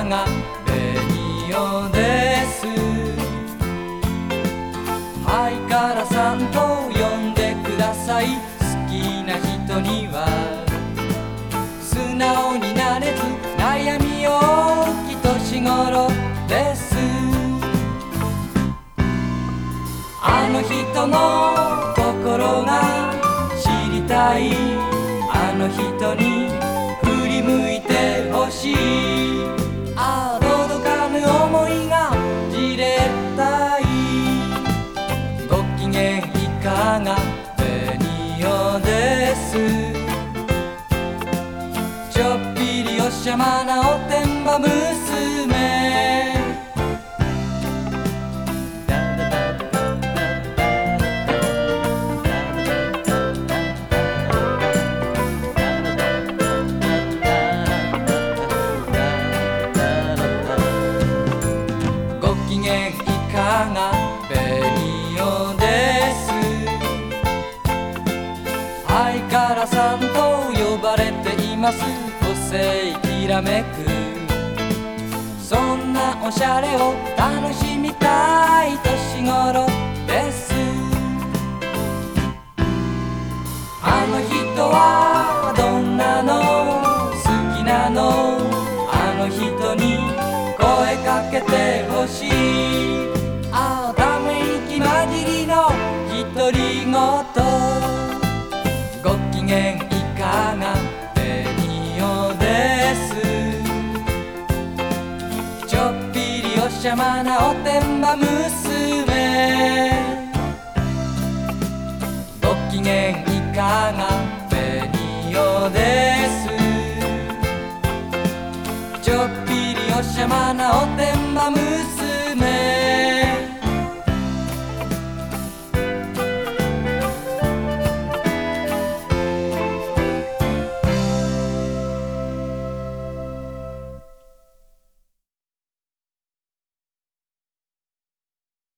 らが紅オです」「ハイカラさんと呼んでください」「好きな人には。素直になれず」「悩みをきとしごろです」「あの人の心が知りたい」「あの人に」ちょっぴりおしゃまなおてんば娘。ご機嫌いかが？紅よです。相からさんと呼ばれています。個性きらめく。そんなおしゃれを楽しみたい年頃です。あの人はどんなの？好きなの？あの人に声かけてほしい。ああため息混じりの独り言。ご機嫌邪魔なおてんば娘ご機嫌いかが紅よですちょっぴりお邪魔なおてんば娘。